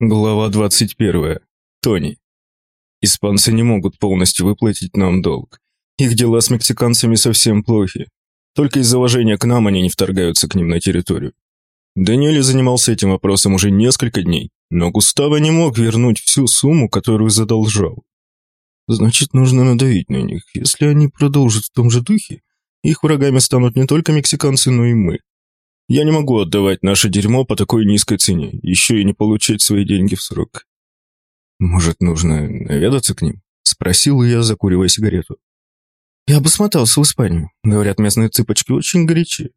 Глава 21. Тони. Испанцы не могут полностью выплатить нам долг. Их дела с мексиканцами совсем плохи. Только из-за уважения к нам они не вторгаются к ним на территорию. Даниэль занимался этим вопросом уже несколько дней, но Густаво не мог вернуть всю сумму, которую задолжал. Значит, нужно надавить на них. Если они продолжат в том же духе, их врагами станут не только мексиканцы, но и мы. Я не могу отдавать наше дерьмо по такой низкой цене, еще и не получать свои деньги в срок. Может, нужно наведаться к ним? Спросил я, закуривая сигарету. Я бы смотался в Испанию. Говорят, местные цыпочки очень горячие.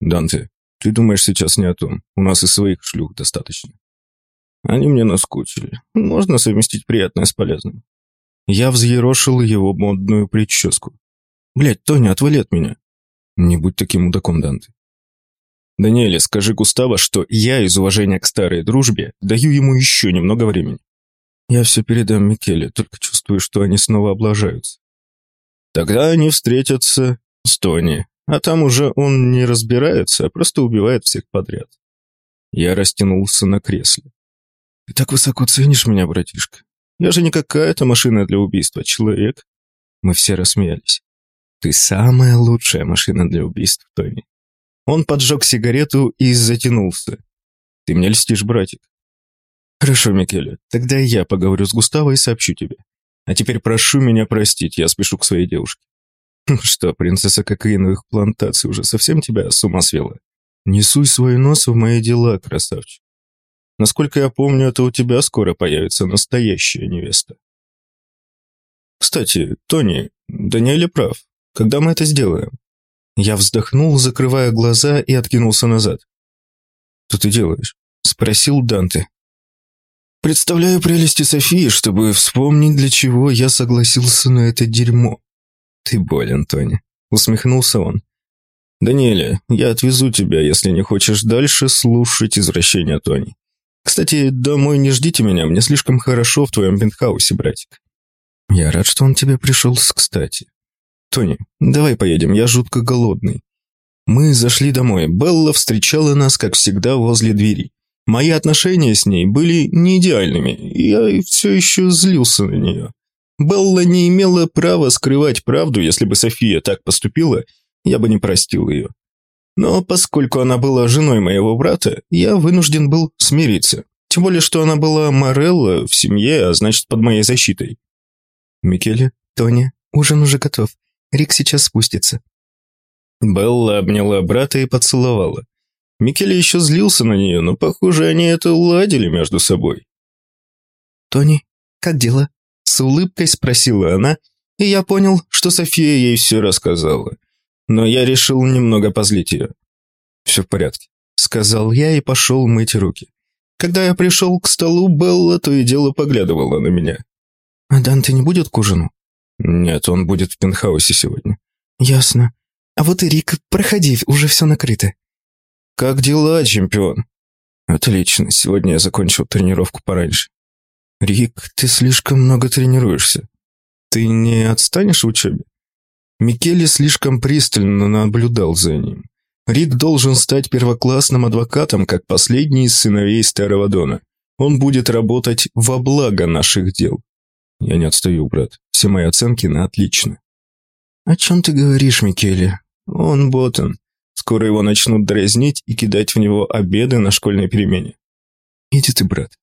Данте, ты думаешь сейчас не о том. У нас и своих шлюх достаточно. Они мне наскучили. Можно совместить приятное с полезным. Я взъерошил его модную прическу. Блядь, Тоня, отвали от меня. Не будь таким мудаком, Данте. Даниэле, скажи Густаво, что я из уважения к старой дружбе даю ему еще немного времени. Я все передам Микеле, только чувствую, что они снова облажаются. Тогда они встретятся с Тони, а там уже он не разбирается, а просто убивает всех подряд. Я растянулся на кресле. Ты так высоко ценишь меня, братишка. Я же не какая-то машина для убийства, человек. Мы все рассмеялись. Ты самая лучшая машина для убийств, Тони. Он поджег сигарету и затянулся. «Ты мне льстишь, братик». «Хорошо, Микеле, тогда я поговорю с Густаво и сообщу тебе. А теперь прошу меня простить, я спешу к своей девушке». «Что, принцесса кокаиновых плантаций уже совсем тебя с ума свела? Не суй свой нос в мои дела, красавчик. Насколько я помню, это у тебя скоро появится настоящая невеста». «Кстати, Тони, Даниэль прав. Когда мы это сделаем?» Я вздохнул, закрывая глаза и откинулся назад. «Что ты делаешь?» – спросил Данте. «Представляю прелести Софии, чтобы вспомнить, для чего я согласился на это дерьмо». «Ты болен, Тони», – усмехнулся он. «Даниэля, я отвезу тебя, если не хочешь дальше слушать извращения Тони. Кстати, домой не ждите меня, мне слишком хорошо в твоем пентхаусе, братик». «Я рад, что он тебе пришел с кстати. «Тони, давай поедем, я жутко голодный». Мы зашли домой. Белла встречала нас, как всегда, возле двери. Мои отношения с ней были не идеальными, я все еще злился на нее. Белла не имела права скрывать правду, если бы София так поступила, я бы не простил ее. Но поскольку она была женой моего брата, я вынужден был смириться. Тем более, что она была Морелла в семье, а значит, под моей защитой. Микеле, Тони, ужин уже готов. Рик сейчас спустится». Белла обняла брата и поцеловала. Микеле еще злился на нее, но, похоже, они это уладили между собой. «Тони, как дела?» С улыбкой спросила она, и я понял, что София ей все рассказала. Но я решил немного позлить ее. «Все в порядке», — сказал я и пошел мыть руки. Когда я пришел к столу, Белла то и дело поглядывала на меня. «А Данте не будет к ужину?» «Нет, он будет в пентхаусе сегодня». «Ясно. А вот и Рик, проходи, уже все накрыто». «Как дела, чемпион?» «Отлично, сегодня я закончил тренировку пораньше». «Рик, ты слишком много тренируешься. Ты не отстанешь в учебе?» Микеле слишком пристально наблюдал за ним. Рик должен стать первоклассным адвокатом, как последний из сыновей Старого Дона. Он будет работать во благо наших дел. Я не отстаю, брат. Все мои оценки на отлично. О чем ты говоришь, Микеле? Он ботан. Скоро его начнут дразнить и кидать в него обеды на школьной перемене. Иди ты, брат.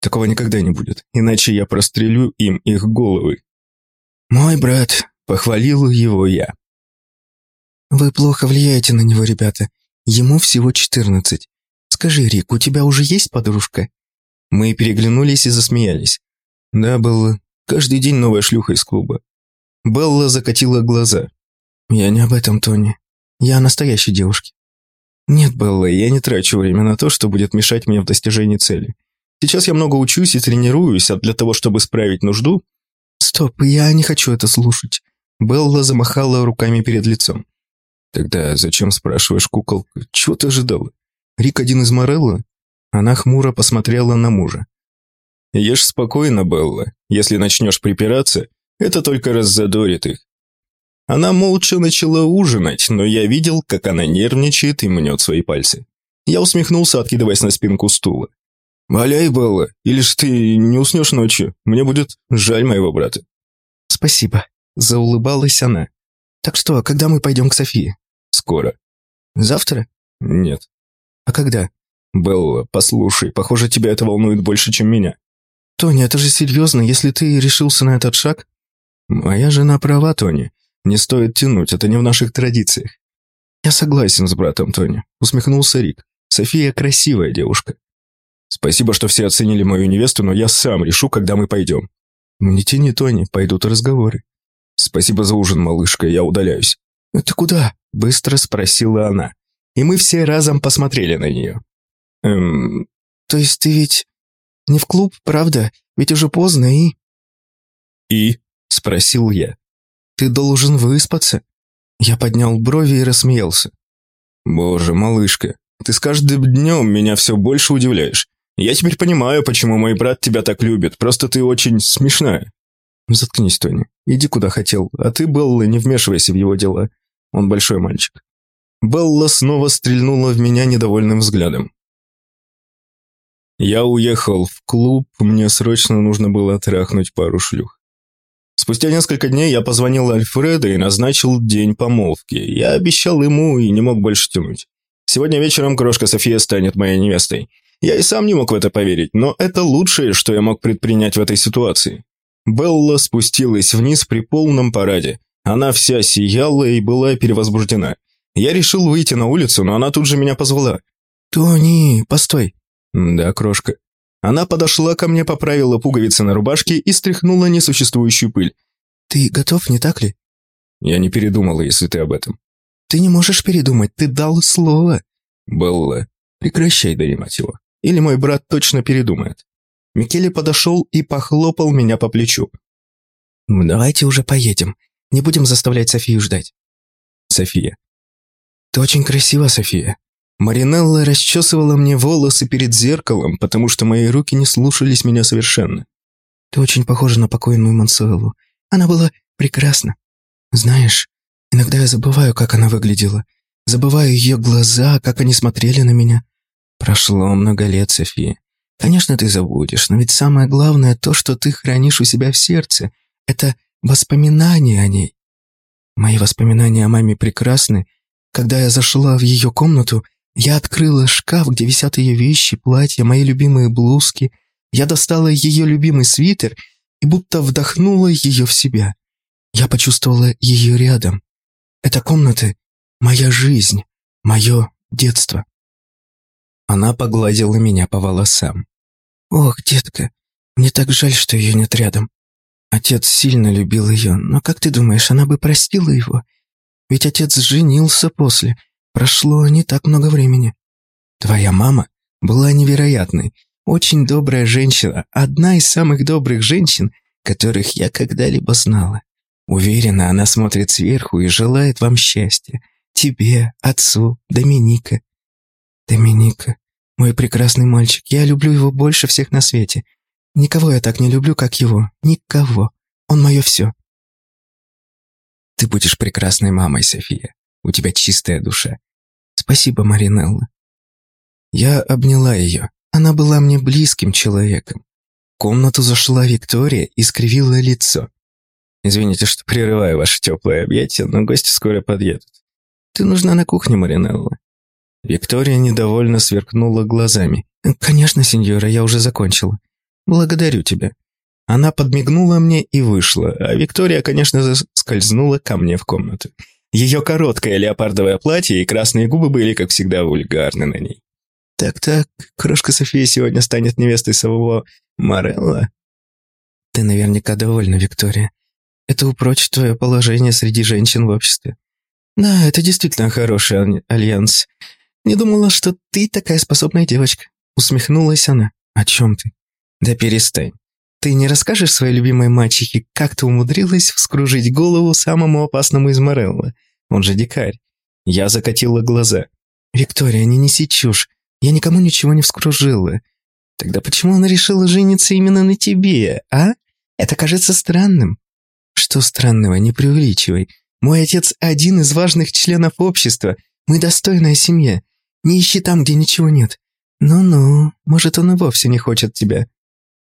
Такого никогда не будет, иначе я прострелю им их головы. Мой брат, похвалил его я. Вы плохо влияете на него, ребята. Ему всего четырнадцать. Скажи, Рик, у тебя уже есть подружка? Мы переглянулись и засмеялись. Да, было. Каждый день новая шлюха из клуба. Белла закатила глаза. «Я не об этом, Тони. Я о настоящей девушке». «Нет, Белла, я не трачу время на то, что будет мешать мне в достижении цели. Сейчас я много учусь и тренируюсь, а для того, чтобы справить нужду...» «Стоп, я не хочу это слушать». Белла замахала руками перед лицом. «Тогда зачем спрашиваешь, куколка? Чего ты ожидала? Рик один из Морелла?» Она хмуро посмотрела на мужа. Ешь спокойно, Белла. Если начнешь припираться, это только раззадорит их. Она молча начала ужинать, но я видел, как она нервничает и мнет свои пальцы. Я усмехнулся, откидываясь на спинку стула. «Валяй, Белла, или ж ты не уснешь ночью. Мне будет жаль моего брата». «Спасибо», — заулыбалась она. «Так что, когда мы пойдем к Софии?» «Скоро». «Завтра?» «Нет». «А когда?» «Белла, послушай, похоже, тебя это волнует больше, чем меня». «Тони, это же серьезно, если ты решился на этот шаг?» «Моя жена права, Тони. Не стоит тянуть, это не в наших традициях». «Я согласен с братом Тони», — усмехнулся Рик. «София красивая девушка». «Спасибо, что все оценили мою невесту, но я сам решу, когда мы пойдем». «Не тяни, Тони, пойдут разговоры». «Спасибо за ужин, малышка, я удаляюсь». «Ты куда?» — быстро спросила она. И мы все разом посмотрели на нее. «Эм...» «То есть ты ведь не в клуб, правда? Ведь уже поздно и...» «И?» — спросил я. «Ты должен выспаться». Я поднял брови и рассмеялся. «Боже, малышка, ты с каждым днем меня все больше удивляешь. Я теперь понимаю, почему мой брат тебя так любит, просто ты очень смешная». «Заткнись, Тони. Иди куда хотел, а ты, Белла, не вмешивайся в его дела. Он большой мальчик». Белла снова стрельнула в меня недовольным взглядом. Я уехал в клуб, мне срочно нужно было трахнуть пару шлюх. Спустя несколько дней я позвонил Альфреду и назначил день помолвки. Я обещал ему и не мог больше тянуть. Сегодня вечером крошка София станет моей невестой. Я и сам не мог в это поверить, но это лучшее, что я мог предпринять в этой ситуации. Белла спустилась вниз при полном параде. Она вся сияла и была перевозбуждена. Я решил выйти на улицу, но она тут же меня позвала. «Тони, постой!» «Да, крошка». Она подошла ко мне, поправила пуговицы на рубашке и стряхнула несуществующую пыль. «Ты готов, не так ли?» «Я не передумала, если ты об этом». «Ты не можешь передумать, ты дал слово». «Белла, прекращай донимать его. Или мой брат точно передумает». Микеле подошел и похлопал меня по плечу. «Давайте уже поедем. Не будем заставлять Софию ждать». «София». «Ты очень красива, София». Маринелла расчесывала мне волосы перед зеркалом, потому что мои руки не слушались меня совершенно. «Ты очень похожа на покойную Мансуэлу. Она была прекрасна. Знаешь, иногда я забываю, как она выглядела. Забываю ее глаза, как они смотрели на меня. Прошло много лет, София. Конечно, ты забудешь, но ведь самое главное то, что ты хранишь у себя в сердце. Это воспоминания о ней. Мои воспоминания о маме прекрасны. Когда я зашла в ее комнату, я открыла шкаф, где висят ее вещи, платья, мои любимые блузки. Я достала ее любимый свитер и будто вдохнула ее в себя. Я почувствовала ее рядом. Эта комната — моя жизнь, мое детство. Она погладила меня по волосам. «Ох, детка, мне так жаль, что ее нет рядом. Отец сильно любил ее, но как ты думаешь, она бы простила его? Ведь отец женился после. Прошло не так много времени. Твоя мама была невероятной, очень добрая женщина, одна из самых добрых женщин, которых я когда-либо знала. Уверена, она смотрит сверху и желает вам счастья. Тебе, отцу, Доминика. Доминика, мой прекрасный мальчик, я люблю его больше всех на свете. Никого я так не люблю, как его. Никого. Он мое все. Ты будешь прекрасной мамой, София. У тебя чистая душа. Спасибо, Маринелла. Я обняла ее. Она была мне близким человеком. В комнату зашла Виктория и скривила лицо. «Извините, что прерываю ваше теплое объятие, но гости скоро подъедут. Ты нужна на кухне, Маринелла». Виктория недовольно сверкнула глазами. «Конечно, сеньора, я уже закончила. Благодарю тебя». Она подмигнула мне и вышла, а Виктория, конечно, скользнула ко мне в комнату. Ее короткое леопардовое платье и красные губы были, как всегда, вульгарны на ней. «Так-так, крошка София сегодня станет невестой самого Морелла?» «Ты наверняка довольна, Виктория. Это упрочит твое положение среди женщин в обществе. Да, это действительно хороший альянс. Не думала, что ты такая способная девочка». Усмехнулась она. «О чем ты?» «Да перестань. Ты не расскажешь своей любимой мачехе, как ты умудрилась вскружить голову самому опасному из Морелла? Он же дикарь. Я закатила глаза. Виктория, не неси чушь. Я никому ничего не вскружила. Тогда почему она решила жениться именно на тебе, а? Это кажется странным. Что странного, не преувеличивай. Мой отец один из важных членов общества. Мы достойная семья. Не ищи там, где ничего нет. «Ну-ну, может, он и вовсе не хочет тебя».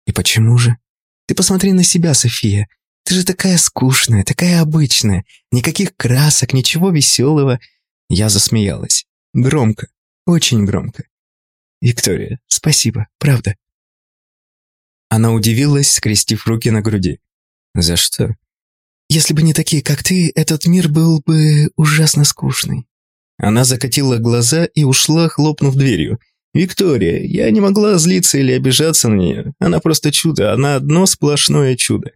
«И почему же?» «Ты посмотри на себя, София. Ты же такая скучная, такая обычная. Никаких красок, ничего веселого». Я засмеялась. Громко, очень громко. «Виктория, спасибо, правда». Она удивилась, скрестив руки на груди. «За что?» «Если бы не такие, как ты, этот мир был бы ужасно скучный». Она закатила глаза и ушла, хлопнув дверью. «Виктория, я не могла злиться или обижаться на нее. Она просто чудо, она одно сплошное чудо».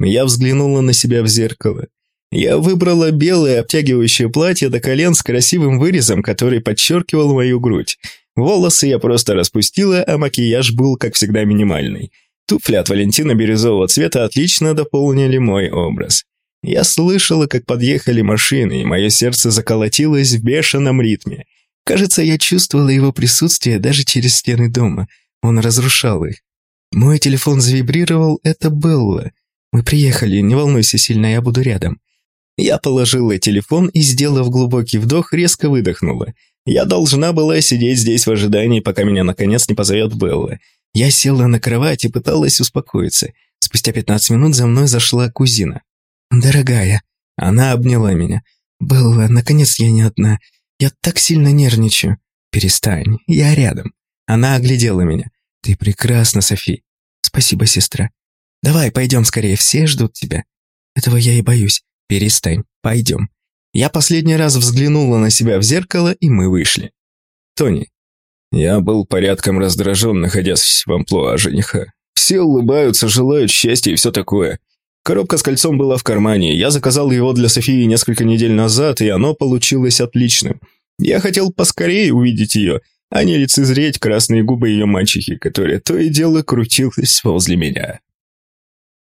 Я взглянула на себя в зеркало. Я выбрала белое обтягивающее платье до колен с красивым вырезом, который подчеркивал мою грудь. Волосы я просто распустила, а макияж был, как всегда, минимальный. Туфли от Валентина бирюзового цвета отлично дополнили мой образ. Я слышала, как подъехали машины, и мое сердце заколотилось в бешеном ритме. Кажется, я чувствовала его присутствие даже через стены дома. Он разрушал их. Мой телефон завибрировал, это Белла. Мы приехали, не волнуйся сильно, я буду рядом. Я положила телефон и, сделав глубокий вдох, резко выдохнула. Я должна была сидеть здесь в ожидании, пока меня наконец не позовет Белла. Я села на кровать и пыталась успокоиться. Спустя 15 минут за мной зашла кузина. «Дорогая». Она обняла меня. «Белла, наконец я не одна. Я так сильно нервничаю». «Перестань, я рядом». Она оглядела меня. «Ты прекрасна, Софи». «Спасибо, сестра». «Давай, пойдем скорее, все ждут тебя». «Этого я и боюсь». «Перестань, пойдем». Я последний раз взглянула на себя в зеркало, и мы вышли. «Тони». Я был порядком раздражен, находясь в амплуа жениха. Все улыбаются, желают счастья и все такое. Коробка с кольцом была в кармане. Я заказал его для Софии несколько недель назад, и оно получилось отличным. Я хотел поскорее увидеть ее, а не лицезреть красные губы ее мачехи, которая то и дело крутилась возле меня.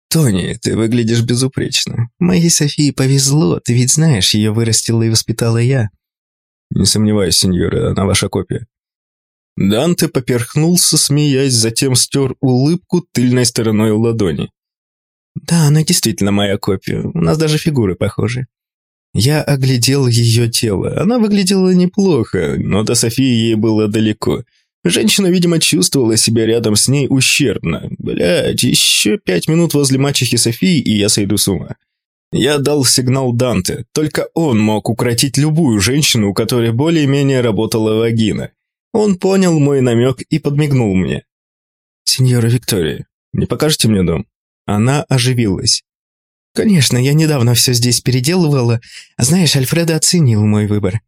«Тони, ты выглядишь безупречно. Моей Софии повезло, ты ведь знаешь, ее вырастила и воспитала я». «Не сомневаюсь, сеньора, она ваша копия». Данте поперхнулся, смеясь, затем стер улыбку тыльной стороной ладони. Да, она действительно моя копия. У нас даже фигуры похожи. Я оглядел ее тело. Она выглядела неплохо, но до Софии ей было далеко. Женщина, видимо, чувствовала себя рядом с ней ущербно. Блядь, еще пять минут возле мачехи Софии, и я сойду с ума. Я дал сигнал Данте. Только он мог укротить любую женщину, у которой более-менее работала вагина. Он понял мой намек и подмигнул мне. «Сеньора Виктория, не покажете мне дом?» Она оживилась. «Конечно, я недавно все здесь переделывала. Знаешь, Альфреда оценил мой выбор».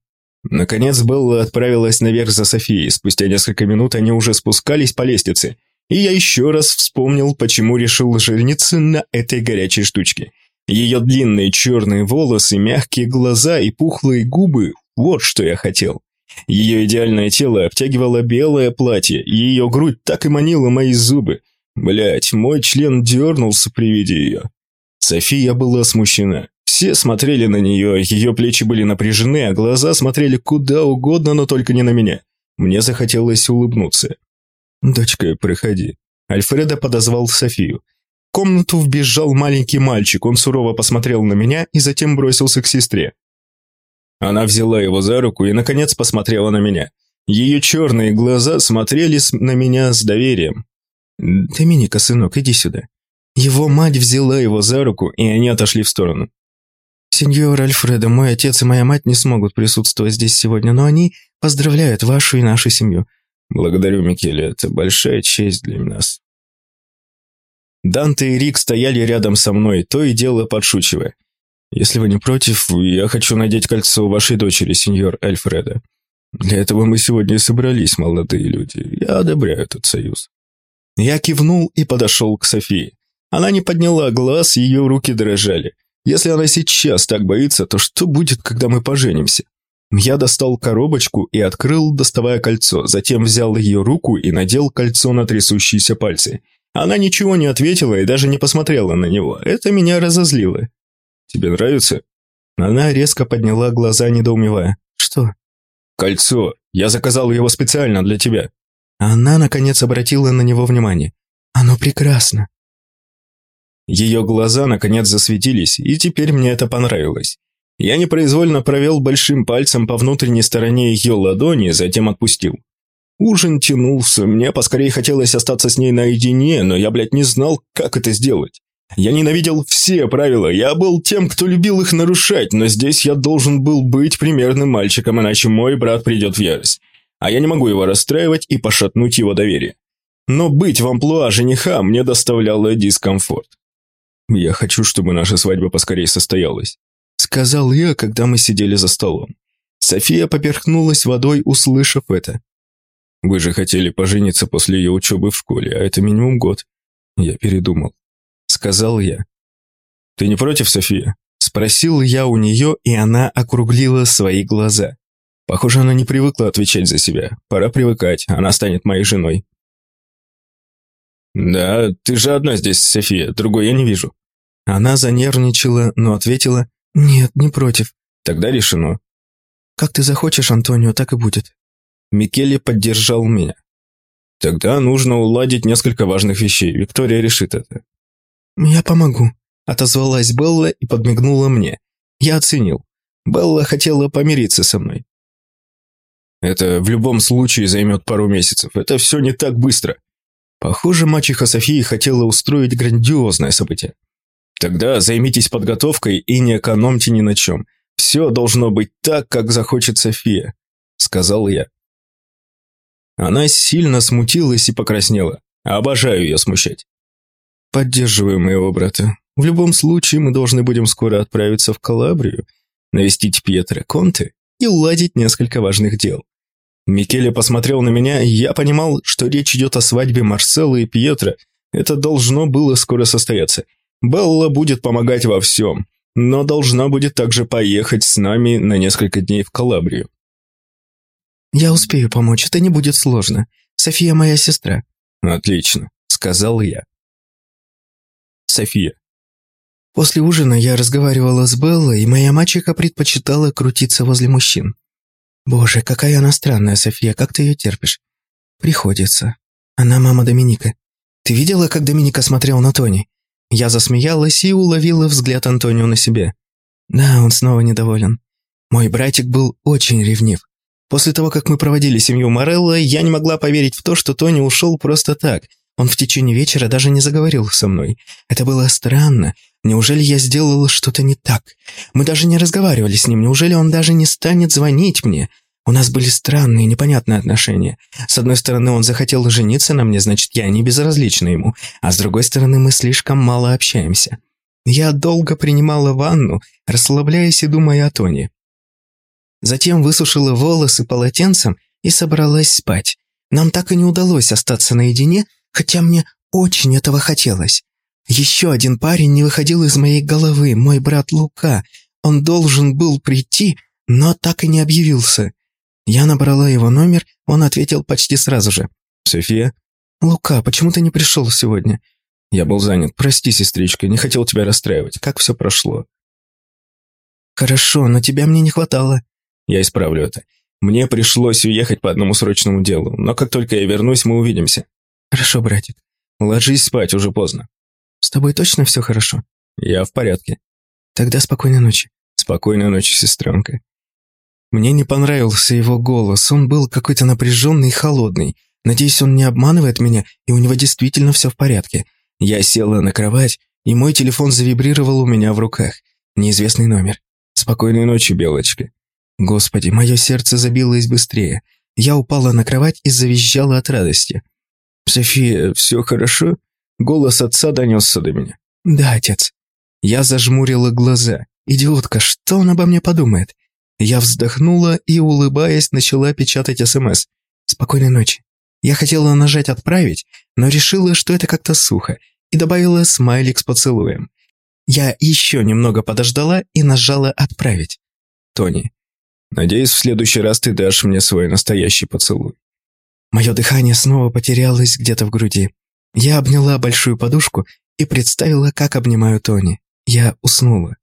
Наконец Белла отправилась наверх за Софией. Спустя несколько минут они уже спускались по лестнице. И я еще раз вспомнил, почему решил жениться на этой горячей штучке. Ее длинные черные волосы, мягкие глаза и пухлые губы – вот что я хотел. Ее идеальное тело обтягивало белое платье, и ее грудь так и манила мои зубы – Блять, мой член дернулся при виде ее. София была смущена. Все смотрели на нее, ее плечи были напряжены, а глаза смотрели куда угодно, но только не на меня. Мне захотелось улыбнуться. «Дочка, проходи». Альфреда подозвал Софию. В комнату вбежал маленький мальчик, он сурово посмотрел на меня и затем бросился к сестре. Она взяла его за руку и, наконец, посмотрела на меня. Ее черные глаза смотрели на меня с доверием. «Доминика, сынок, иди сюда». Его мать взяла его за руку, и они отошли в сторону. «Сеньор Альфредо, мой отец и моя мать не смогут присутствовать здесь сегодня, но они поздравляют вашу и нашу семью». «Благодарю, Микеле, это большая честь для нас». Данте и Рик стояли рядом со мной, то и дело подшучивая. «Если вы не против, я хочу надеть кольцо вашей дочери, сеньор Альфредо. Для этого мы сегодня и собрались, молодые люди. Я одобряю этот союз». Я кивнул и подошел к Софии. Она не подняла глаз, ее руки дрожали. Если она сейчас так боится, то что будет, когда мы поженимся? Я достал коробочку и открыл, доставая кольцо, затем взял ее руку и надел кольцо на трясущиеся пальцы. Она ничего не ответила и даже не посмотрела на него. Это меня разозлило. «Тебе нравится?» Она резко подняла глаза, недоумевая. «Что?» «Кольцо. Я заказал его специально для тебя». Она, наконец, обратила на него внимание. «Оно прекрасно». Ее глаза, наконец, засветились, и теперь мне это понравилось. Я непроизвольно провел большим пальцем по внутренней стороне ее ладони, затем отпустил. Ужин тянулся, мне поскорее хотелось остаться с ней наедине, но я, блядь, не знал, как это сделать. Я ненавидел все правила, я был тем, кто любил их нарушать, но здесь я должен был быть примерным мальчиком, иначе мой брат придет в ярость. А я не могу его расстраивать и пошатнуть его доверие. Но быть в амплуа жениха мне доставляло дискомфорт. «Я хочу, чтобы наша свадьба поскорее состоялась», — сказал я, когда мы сидели за столом. София поперхнулась водой, услышав это. Вы же хотели пожениться после ее учебы в школе, а это минимум год. Я передумал. Сказал я. Ты не против, София? Спросил я у нее, и она округлила свои глаза. Похоже, она не привыкла отвечать за себя. Пора привыкать, она станет моей женой. «Да, ты же одна здесь, София, другой я не вижу». Она занервничала, но ответила «Нет, не против». «Тогда решено». «Как ты захочешь, Антонио, так и будет». Микеле поддержал меня. Тогда нужно уладить несколько важных вещей. Виктория решит это. «Я помогу», – отозвалась Белла и подмигнула мне. Я оценил. Белла хотела помириться со мной. Это в любом случае займет пару месяцев. Это все не так быстро. Похоже, мачеха Софии хотела устроить грандиозное событие. Тогда займитесь подготовкой и не экономьте ни на чем. Все должно быть так, как захочет София», – сказал я. Она сильно смутилась и покраснела. Обожаю ее смущать. Поддерживаю моего брата. В любом случае, мы должны будем скоро отправиться в Калабрию, навестить Пьетро Конте и уладить несколько важных дел. Микеле посмотрел на меня, и я понимал, что речь идет о свадьбе Марселла и Пьетро. Это должно было скоро состояться. Белла будет помогать во всем, но должна будет также поехать с нами на несколько дней в Калабрию. «Я успею помочь, это не будет сложно. София моя сестра». «Отлично», — сказал я. София. После ужина я разговаривала с Беллой, и моя мачеха предпочитала крутиться возле мужчин. «Боже, какая она странная, София, как ты ее терпишь?» «Приходится. Она мама Доминика. Ты видела, как Доминика смотрел на Тони?» Я засмеялась и уловила взгляд Антонио на себе. Да, он снова недоволен. Мой братик был очень ревнив. После того, как мы проводили семью Морелло, я не могла поверить в то, что Тони ушел просто так. Он в течение вечера даже не заговорил со мной. Это было странно. Неужели я сделала что-то не так? Мы даже не разговаривали с ним. Неужели он даже не станет звонить мне? У нас были странные, непонятные отношения. С одной стороны, он захотел жениться на мне, значит, я не безразлична ему. А с другой стороны, мы слишком мало общаемся. Я долго принимала ванну, расслабляясь и думая о Тони. Затем высушила волосы полотенцем и собралась спать. Нам так и не удалось остаться наедине, хотя мне очень этого хотелось. Еще один парень не выходил из моей головы, мой брат Лука. Он должен был прийти, но так и не объявился. Я набрала его номер, он ответил почти сразу же. «София?» «Лука, почему ты не пришел сегодня?» «Я был занят. Прости, сестричка, не хотел тебя расстраивать. Как все прошло?» «Хорошо, но тебя мне не хватало». Я исправлю это. Мне пришлось уехать по одному срочному делу, но как только я вернусь, мы увидимся. Хорошо, братик. Ложись спать, уже поздно. С тобой точно все хорошо? Я в порядке. Тогда спокойной ночи. Спокойной ночи, сестренка. Мне не понравился его голос, он был какой-то напряженный и холодный. Надеюсь, он не обманывает меня, и у него действительно все в порядке. Я села на кровать, и мой телефон завибрировал у меня в руках. Неизвестный номер. Спокойной ночи, Белочка. Господи, мое сердце забилось быстрее. Я упала на кровать и завизжала от радости. «София, все хорошо?» Голос отца донесся до меня. «Да, отец». Я зажмурила глаза. «Идиотка, что он обо мне подумает?» Я вздохнула и, улыбаясь, начала печатать СМС. «Спокойной ночи». Я хотела нажать «Отправить», но решила, что это как-то сухо, и добавила смайлик с поцелуем. Я еще немного подождала и нажала «Отправить». «Тони, Надеюсь, в следующий раз ты дашь мне свой настоящий поцелуй. Мое дыхание снова потерялось где-то в груди. Я обняла большую подушку и представила, как обнимаю Тони. Я уснула.